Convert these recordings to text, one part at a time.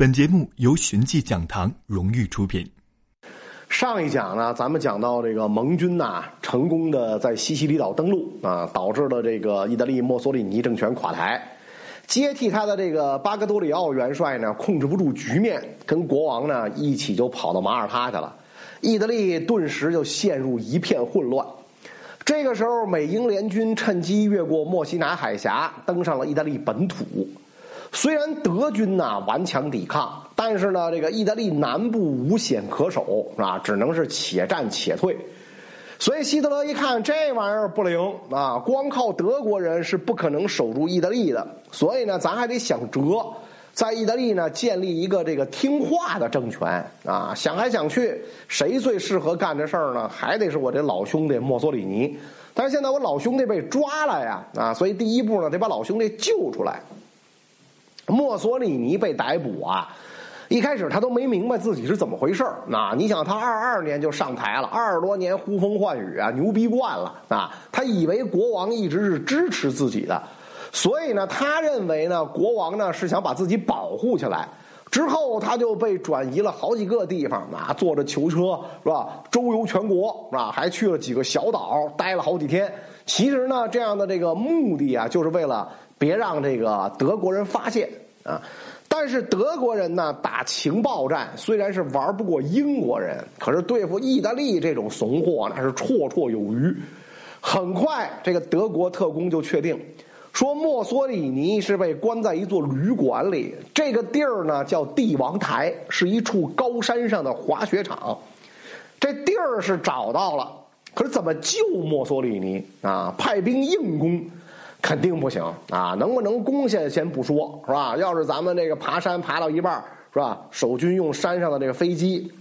本节目由寻迹讲堂荣誉出品。上一讲呢，咱们讲到这个盟军呐，成功的在西西里岛登陆啊，导致了这个意大利墨索里尼政权垮台，接替他的这个巴格多里奥元帅呢，控制不住局面，跟国王呢一起就跑到马耳他去了，意大利顿时就陷入一片混乱。这个时候，美英联军趁机越过墨西拿海峡，登上了意大利本土。虽然德军呐顽强抵抗，但是呢，这个意大利南部无险可守，啊？只能是且战且退。所以希特勒一看这玩意儿不灵啊，光靠德国人是不可能守住意大利的。所以呢，咱还得想辙，在意大利呢建立一个这个听话的政权啊。想来想去，谁最适合干这事儿呢？还得是我这老兄弟墨索里尼。但是现在我老兄弟被抓了呀，啊，所以第一步呢，得把老兄弟救出来。墨索里尼被逮捕啊！一开始他都没明白自己是怎么回事儿。那你想，他二二年就上台了，二十多年呼风唤雨啊，牛逼惯了啊！他以为国王一直是支持自己的，所以呢，他认为呢，国王呢是想把自己保护起来。之后他就被转移了好几个地方啊，坐着囚车是吧？周游全国是吧？还去了几个小岛，待了好几天。其实呢，这样的这个目的啊，就是为了。别让这个德国人发现啊！但是德国人呢，打情报战虽然是玩不过英国人，可是对付意大利这种怂货那是绰绰有余。很快，这个德国特工就确定，说墨索里尼是被关在一座旅馆里，这个地儿呢叫帝王台，是一处高山上的滑雪场。这地儿是找到了，可是怎么救墨索里尼啊？派兵硬攻。肯定不行啊！能不能攻下先不说，是吧？要是咱们这个爬山爬到一半，是吧？守军用山上的这个飞机，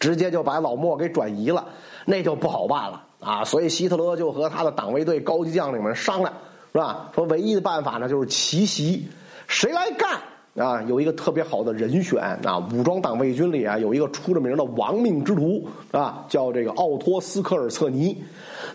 直接就把老莫给转移了，那就不好办了啊！所以希特勒就和他的党卫队高级将领们商量，是吧？说唯一的办法呢，就是奇袭，谁来干？啊，有一个特别好的人选啊！武装党卫军里啊，有一个出了名的亡命之徒啊，叫这个奥托斯科尔策尼。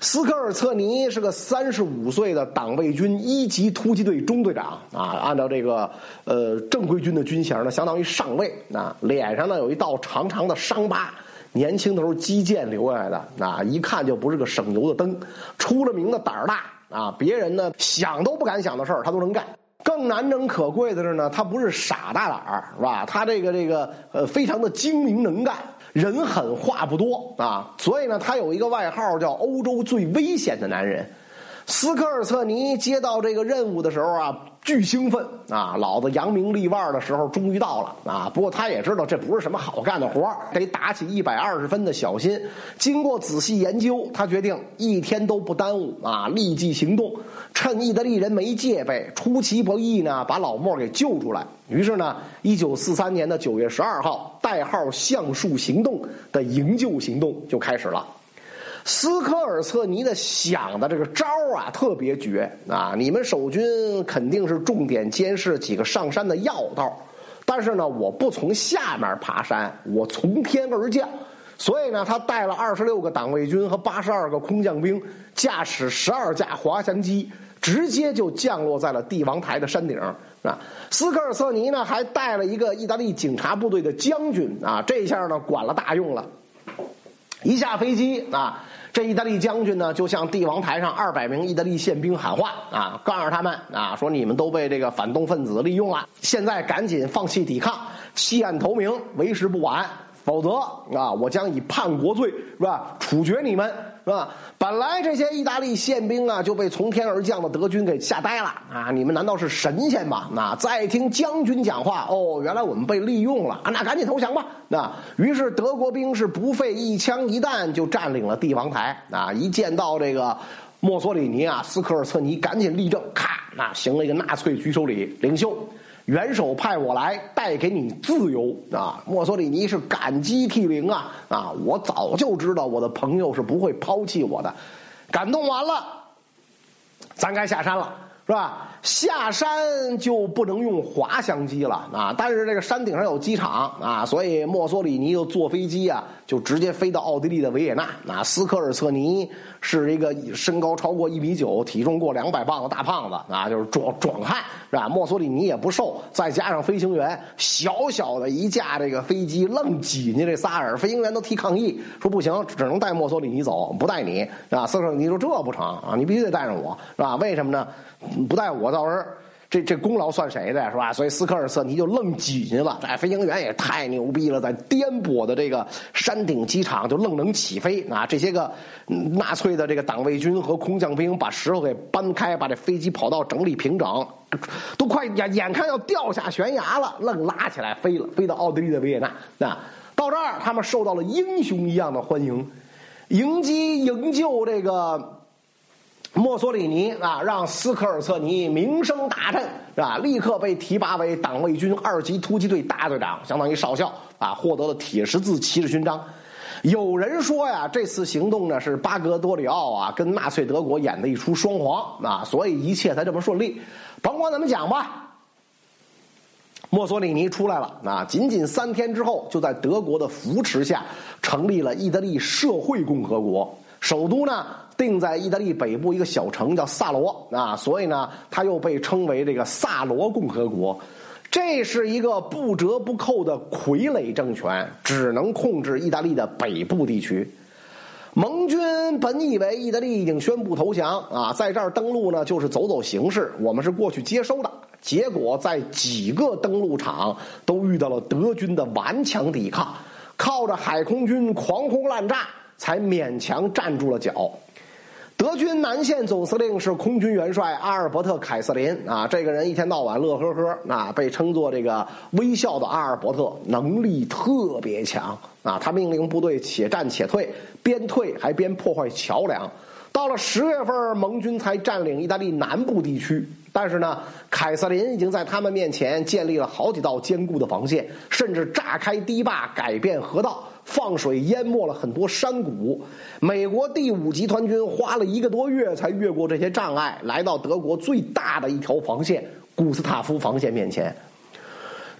斯科尔策尼是个三十五岁的党卫军一级突击队中队长啊，按照这个呃正规军的军衔呢，相当于上尉啊。脸上呢有一道长长的伤疤，年轻的时候击剑留下来的啊，一看就不是个省油的灯。出了名的胆儿大啊，别人呢想都不敢想的事儿，他都能干。更难能可贵的是呢，他不是傻大胆儿，是吧？他这个这个呃，非常的精明能干，人狠话不多啊，所以呢，他有一个外号叫“欧洲最危险的男人”。斯科尔策尼接到这个任务的时候啊。巨兴奋啊！老子扬名立万的时候终于到了啊！不过他也知道这不是什么好干的活得打起一百二十分的小心。经过仔细研究，他决定一天都不耽误啊，立即行动，趁意大利人没戒备，出其不意呢，把老莫给救出来。于是呢，一九四三年的九月十二号，代号“橡树行动”的营救行动就开始了。斯科尔策尼的想的这个招啊，特别绝啊！你们守军肯定是重点监视几个上山的要道，但是呢，我不从下面爬山，我从天而降。所以呢，他带了二十六个党卫军和八十二个空降兵，驾驶十二架滑翔机，直接就降落在了帝王台的山顶啊！斯科尔策尼呢，还带了一个意大利警察部队的将军啊，这下呢，管了大用了。一下飞机啊！这意大利将军呢，就向帝王台上二百名意大利宪兵喊话啊，告诉他们啊，说你们都被这个反动分子利用了，现在赶紧放弃抵抗，弃暗投明，为时不晚。否则啊，我将以叛国罪是吧处决你们是吧？本来这些意大利宪兵啊就被从天而降的德军给吓呆了啊！你们难道是神仙吗？那再听将军讲话哦，原来我们被利用了啊！那赶紧投降吧！那于是德国兵是不费一枪一弹就占领了帝王台啊！一见到这个墨索里尼啊，斯科尔策尼赶紧立正，咔，那行了一个纳粹举手礼，领袖。元首派我来带给你自由啊！墨索里尼是感激涕零啊！啊，我早就知道我的朋友是不会抛弃我的，感动完了，咱该下山了。是吧？下山就不能用滑翔机了啊！但是这个山顶上有机场啊，所以墨索里尼就坐飞机啊，就直接飞到奥地利的维也纳。啊，斯科尔策尼是一个身高超过一米九、体重过两百磅的大胖子啊，就是壮壮汉是吧？墨索里尼也不瘦，再加上飞行员小小的一架这个飞机愣挤进这仨人，飞行员都提抗议说不行，只能带墨索里尼走，不带你啊。斯科尔尼说这不成啊，你必须得带上我是吧？为什么呢？不带我，到时候这这功劳算谁的？是吧？所以斯科尔瑟尼就愣挤进了。哎，飞行员也太牛逼了，在颠簸的这个山顶机场就愣能起飞啊！这些个纳粹的这个党卫军和空降兵把石头给搬开，把这飞机跑道整理平整，都快眼眼看要掉下悬崖了，愣拉起来飞了，飞到奥地利的维也纳啊！到这儿，他们受到了英雄一样的欢迎，迎击营救这个。墨索里尼啊，让斯科尔策尼名声大振，是吧？立刻被提拔为党卫军二级突击队大队长，相当于少校啊，获得了铁十字骑士勋章。有人说呀，这次行动呢是巴格多里奥啊跟纳粹德国演的一出双簧啊，所以一切才这么顺利。甭管怎么讲吧，墨索里尼出来了啊，仅仅三天之后，就在德国的扶持下成立了意大利社会共和国，首都呢。定在意大利北部一个小城叫萨罗啊，所以呢，它又被称为这个萨罗共和国。这是一个不折不扣的傀儡政权，只能控制意大利的北部地区。盟军本以为意大利已经宣布投降啊，在这儿登陆呢，就是走走形式，我们是过去接收的。结果在几个登陆场都遇到了德军的顽强抵抗，靠着海空军狂轰滥炸，才勉强站住了脚。德军南线总司令是空军元帅阿尔伯特·凯瑟琳啊，这个人一天到晚乐呵呵啊，被称作这个微笑的阿尔伯特，能力特别强啊。他命令部队且战且退，边退还边破坏桥梁。到了十月份，盟军才占领意大利南部地区，但是呢，凯瑟琳已经在他们面前建立了好几道坚固的防线，甚至炸开堤坝，改变河道。放水淹没了很多山谷，美国第五集团军花了一个多月才越过这些障碍，来到德国最大的一条防线——古斯塔夫防线面前。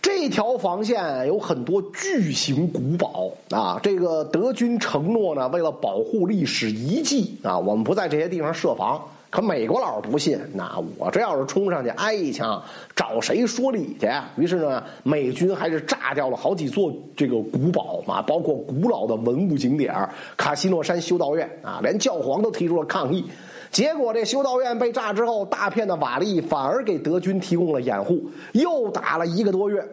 这条防线有很多巨型古堡啊！这个德军承诺呢，为了保护历史遗迹啊，我们不在这些地方设防。可美国佬不信，那我这要是冲上去挨一枪，找谁说理去？于是呢，美军还是炸掉了好几座这个古堡啊，包括古老的文物景点卡西诺山修道院啊，连教皇都提出了抗议。结果这修道院被炸之后，大片的瓦砾反而给德军提供了掩护，又打了一个多月。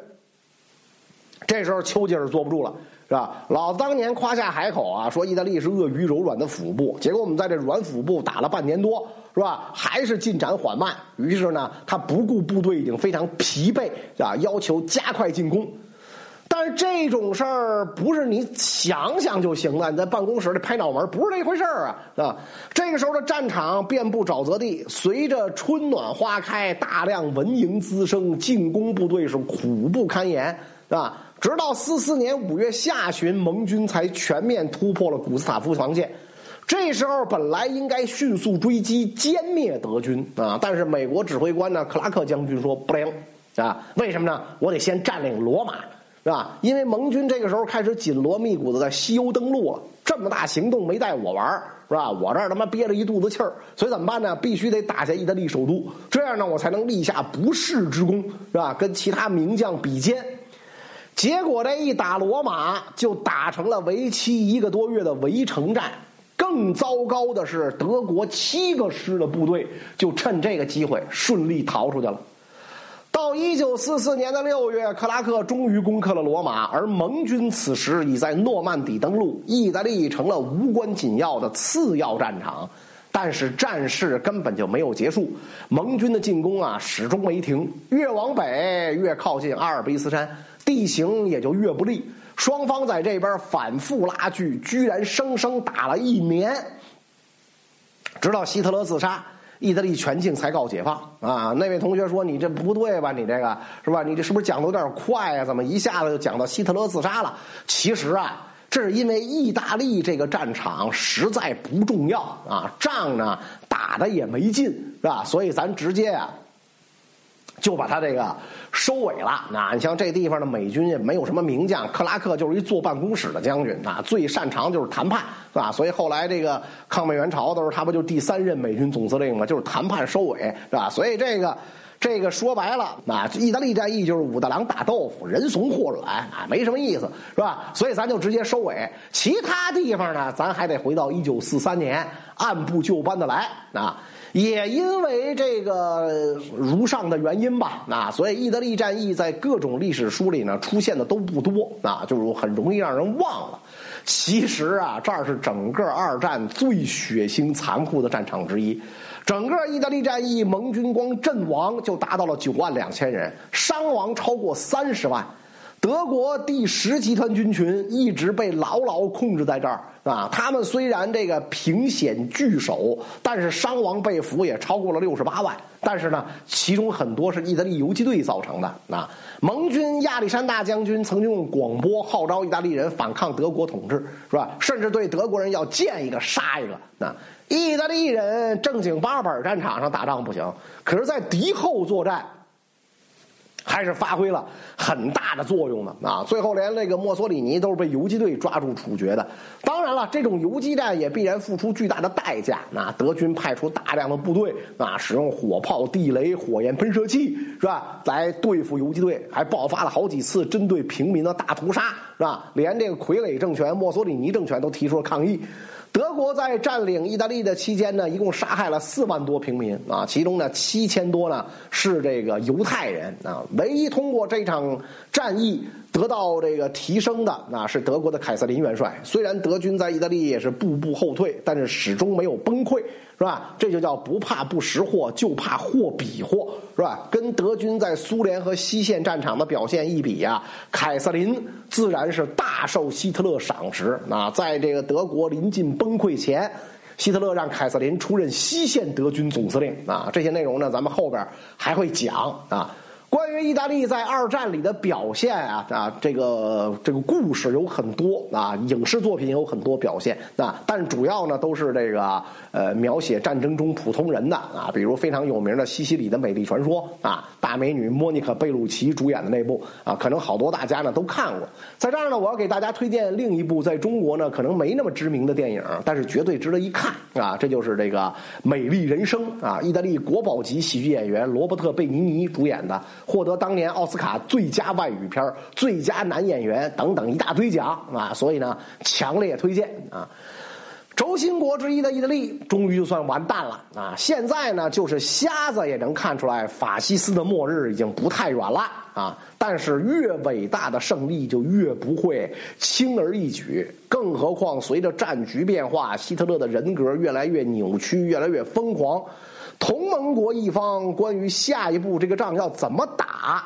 这时候丘吉尔坐不住了。是吧？老子当年夸下海口啊，说意大利是鳄鱼柔软的腹部，结果我们在这软腹部打了半年多，是吧？还是进展缓慢。于是呢，他不顾部队已经非常疲惫，啊，要求加快进攻。但是这种事儿不是你想想就行了，你在办公室里拍脑门，不是这回事儿啊！啊，这个时候的战场遍布沼泽地，随着春暖花开，大量蚊蝇滋生，进攻部队是苦不堪言，是吧？直到四四年五月下旬，盟军才全面突破了古斯塔夫防线。这时候本来应该迅速追击歼灭德军啊，但是美国指挥官呢，克拉克将军说不灵啊，为什么呢？我得先占领罗马，是吧？因为盟军这个时候开始紧锣密鼓的在西欧登陆了，这么大行动没带我玩是吧？我这儿他妈憋着一肚子气儿，所以怎么办呢？必须得打下意大利首都，这样呢，我才能立下不世之功，是吧？跟其他名将比肩。结果这一打罗马，就打成了为期一个多月的围城战。更糟糕的是，德国七个师的部队就趁这个机会顺利逃出去了。到一九四四年的六月，克拉克终于攻克了罗马，而盟军此时已在诺曼底登陆，意大利成了无关紧要的次要战场。但是战事根本就没有结束，盟军的进攻啊始终没停，越往北越靠近阿尔卑斯山。地形也就越不利，双方在这边反复拉锯，居然生生打了一年，直到希特勒自杀，意大利全境才告解放啊！那位同学说：“你这不对吧？你这个是吧？你这是不是讲的有点快啊？怎么一下子就讲到希特勒自杀了？”其实啊，这是因为意大利这个战场实在不重要啊，仗呢打。的也没劲，是吧？所以咱直接啊。就把他这个收尾了。那你像这地方的美军也没有什么名将，克拉克就是一坐办公室的将军啊，最擅长就是谈判，是吧？所以后来这个抗美援朝的时候，他不就第三任美军总司令吗？就是谈判收尾，是吧？所以这个这个说白了，啊，意大利战役就是武大郎打豆腐，人怂货软啊，没什么意思，是吧？所以咱就直接收尾。其他地方呢，咱还得回到一九四三年，按部就班的来啊。也因为这个如上的原因吧，啊，所以意大利战役在各种历史书里呢出现的都不多，啊，就是很容易让人忘了。其实啊，这儿是整个二战最血腥残酷的战场之一。整个意大利战役，盟军光阵亡就达到了九万两千人，伤亡超过三十万。德国第十集团军群一直被牢牢控制在这儿啊！他们虽然这个凭险据守，但是伤亡被俘也超过了六十八万。但是呢，其中很多是意大利游击队造成的啊！盟军亚历山大将军曾经用广播号召意大利人反抗德国统治，是吧？甚至对德国人要见一个杀一个那！意大利人正经八本战场上打仗不行，可是在敌后作战。还是发挥了很大的作用的啊！最后连那个墨索里尼都是被游击队抓住处决的。当然了，这种游击战也必然付出巨大的代价。那德军派出大量的部队啊，使用火炮、地雷、火焰喷射器，是吧？来对付游击队，还爆发了好几次针对平民的大屠杀，是吧？连这个傀儡政权墨索里尼政权都提出了抗议。德国在占领意大利的期间呢，一共杀害了四万多平民啊，其中呢七千多呢是这个犹太人啊。唯一通过这场战役。得到这个提升的那是德国的凯瑟琳元帅。虽然德军在意大利也是步步后退，但是始终没有崩溃，是吧？这就叫不怕不识货，就怕货比货，是吧？跟德军在苏联和西线战场的表现一比呀，凯瑟琳自然是大受希特勒赏识。那在这个德国临近崩溃前，希特勒让凯瑟琳出任西线德军总司令。啊，这些内容呢，咱们后边还会讲啊。关于意大利在二战里的表现啊啊，这个这个故事有很多啊，影视作品有很多表现啊，但主要呢都是这个呃描写战争中普通人的啊，比如非常有名的西西里的美丽传说啊，大美女莫妮卡贝鲁奇主演的那部啊，可能好多大家呢都看过。在这儿呢，我要给大家推荐另一部在中国呢可能没那么知名的电影，但是绝对值得一看啊，这就是这个《美丽人生》啊，意大利国宝级喜剧演员罗伯特贝尼尼主演的。获得当年奥斯卡最佳外语片、最佳男演员等等一大堆奖啊！所以呢，强烈推荐啊！轴心国之一的意大利终于就算完蛋了啊！现在呢，就是瞎子也能看出来，法西斯的末日已经不太远了啊！但是越伟大的胜利就越不会轻而易举，更何况随着战局变化，希特勒的人格越来越扭曲，越来越疯狂。同盟国一方关于下一步这个仗要怎么打，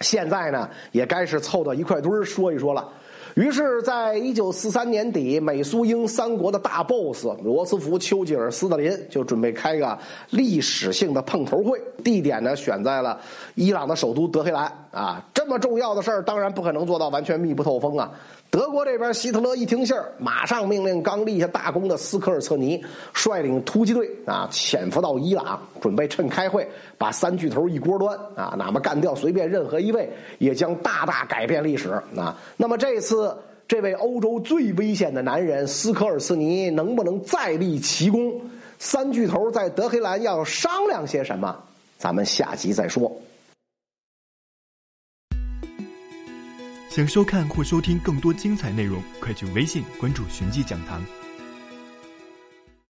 现在呢也该是凑到一块堆儿说一说了。于是，在一九四三年底，美苏英三国的大 boss 罗斯福、丘吉尔、斯大林就准备开个历史性的碰头会，地点呢选在了伊朗的首都德黑兰。啊，这么重要的事儿，当然不可能做到完全密不透风啊。德国这边，希特勒一听信儿，马上命令刚立下大功的斯科尔策尼率领突击队啊，潜伏到伊朗，准备趁开会把三巨头一锅端啊，哪怕干掉随便任何一位，也将大大改变历史啊。那么这次，这位欧洲最危险的男人斯科尔斯尼能不能再立奇功？三巨头在德黑兰要商量些什么？咱们下集再说。想收看或收听更多精彩内容，快去微信关注“寻迹讲堂”。